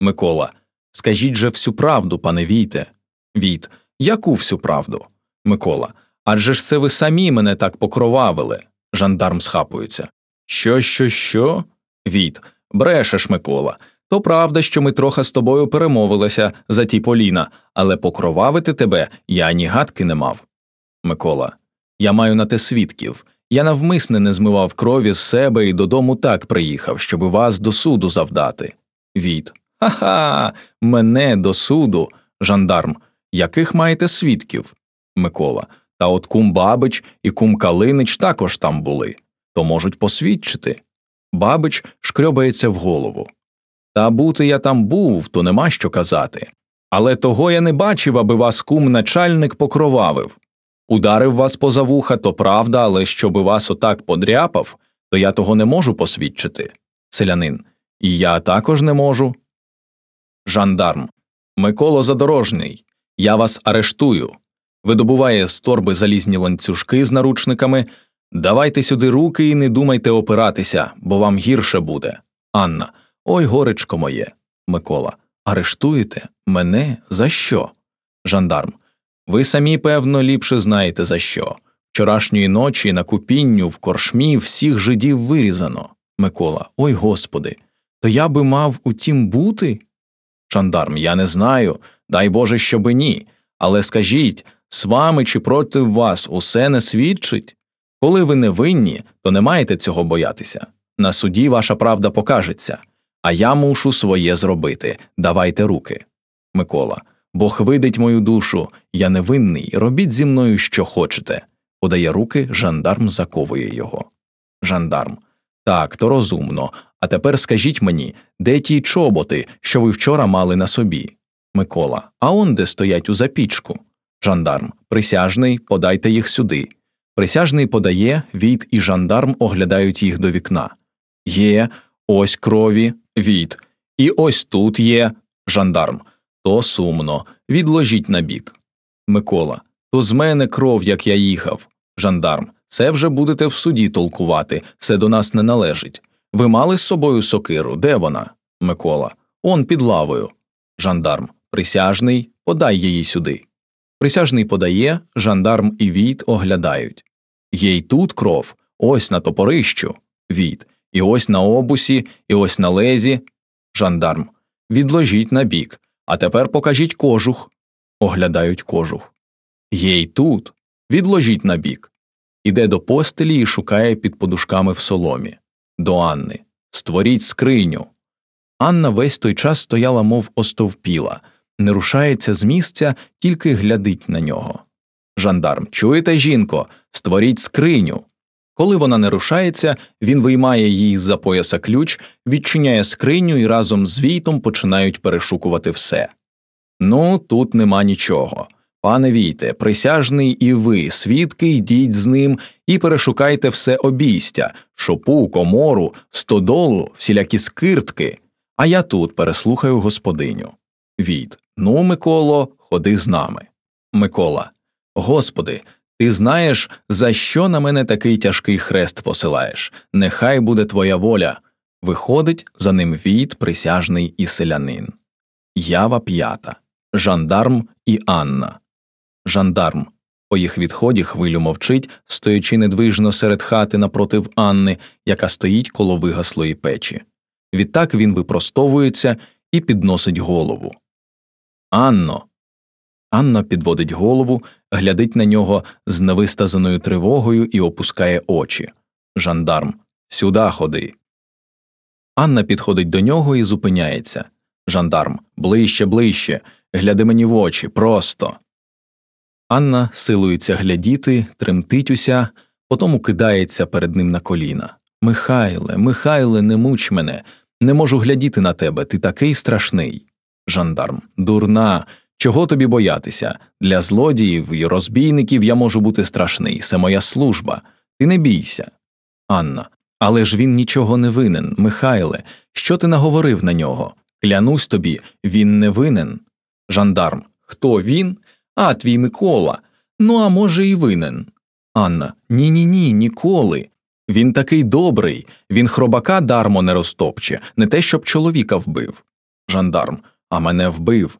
Микола. Скажіть же всю правду, пане Війте. Війт. Яку всю правду? Микола. Адже ж це ви самі мене так покровавили. Жандарм схапується. Що, що, що? Війт. Брешеш, Микола. То правда, що ми трохи з тобою перемовилися за ті поліна, але покровавити тебе я ні гадки не мав. Микола. Я маю на те свідків. Я навмисне не змивав крові з себе і додому так приїхав, щоб вас до суду завдати. Війт. Ха ха. Мене до суду. Жандарм. Яких маєте свідків? Микола. Та от кум Бабич і кум Калинич також там були, то можуть посвідчити. Бабич шкрьобається в голову. Та бути я там був, то нема що казати. Але того я не бачив, аби вас кум начальник покровавив. Ударив вас поза вуха, то правда, але щоби вас отак подряпав, то я того не можу посвідчити. Селянин. І я також не можу. Жандарм. Миколо Задорожний. Я вас арештую. Видобуває з торби залізні ланцюжки з наручниками. Давайте сюди руки і не думайте опиратися, бо вам гірше буде. Анна. Ой, горечко моє. Микола. Арештуєте? Мене? За що? Жандарм. Ви самі, певно, ліпше знаєте за що. Вчорашньої ночі на купінню в коршмі всіх жидів вирізано. Микола. Ой господи. То я би мав у тім бути? Жандарм. Я не знаю. Дай Боже, щоби ні. Але скажіть, з вами чи проти вас усе не свідчить? Коли ви не винні, то не маєте цього боятися. На суді ваша правда покажеться, а я мушу своє зробити. Давайте руки. Микола. Бог видить мою душу, я невинний, робіть зі мною, що хочете. Подає руки, жандарм заковує його. Жандарм. Так, то розумно. А тепер скажіть мені, де ті чоботи, що ви вчора мали на собі? Микола. А он де стоять у запічку. Жандарм. Присяжний, подайте їх сюди. Присяжний подає, Війт і жандарм оглядають їх до вікна. Є, ось крові, Війт. І ось тут є жандарм. То сумно. Відложіть набік. Микола. То з мене кров, як я їхав. Жандарм. Це вже будете в суді толкувати, це до нас не належить. Ви мали з собою сокиру? Де вона? Микола. Он під лавою. Жандарм. Присяжний, подай її сюди. Присяжний подає, жандарм і Війт оглядають. Є й тут кров, ось на топорищу. Війт. І ось на обусі, і ось на лезі. Жандарм. Відложіть на бік. А тепер покажіть кожух. Оглядають кожух. Є й тут. Відложіть на бік. Іде до постелі і шукає під подушками в соломі. До Анни. Створіть скриню. Анна весь той час стояла, мов остовпіла, не рушається з місця, тільки глядить на нього. Жандарм. Чуєте, жінко, створіть скриню. Коли вона не рушається, він виймає їй з за пояса ключ, відчиняє скриню і разом з Війтом починають перешукувати все. Ну, тут нема нічого. Пане Війте, присяжний і ви, свідки, йдіть з ним і перешукайте все обійстя, шопу, комору, стодолу, всілякі скиртки. А я тут переслухаю господиню. Війт. Ну, Миколо, ходи з нами. Микола. Господи, ти знаєш, за що на мене такий тяжкий хрест посилаєш? Нехай буде твоя воля. Виходить за ним Війт, присяжний і селянин. Ява п'ята. Жандарм і Анна. Жандарм. По їх відході хвилю мовчить, стоячи недвижно серед хати напротив Анни, яка стоїть коло вигаслої печі. Відтак він випростовується і підносить голову. Анно. Анна підводить голову, глядить на нього з невистазаною тривогою і опускає очі. Жандарм. Сюда ходи. Анна підходить до нього і зупиняється. Жандарм. Ближче, ближче. Гляди мені в очі, просто. Анна силується глядіти, тремтить уся, потому кидається перед ним на коліна. Михайле, Михайле, не муч мене, не можу глядіти на тебе, ти такий страшний. Жандарм. Дурна. Чого тобі боятися? Для злодіїв і розбійників я можу бути страшний, це моя служба. Ти не бійся. Анна. Але ж він нічого не винен, Михайле. Що ти наговорив на нього? Клянусь тобі, він не винен. Жандарм. Хто він? А, твій Микола. Ну, а може, і винен. Анна. Ні, ні, ні, ніколи. Він такий добрий, він хробака дармо не розтопче, не те, щоб чоловіка вбив. Жандарм. А мене вбив.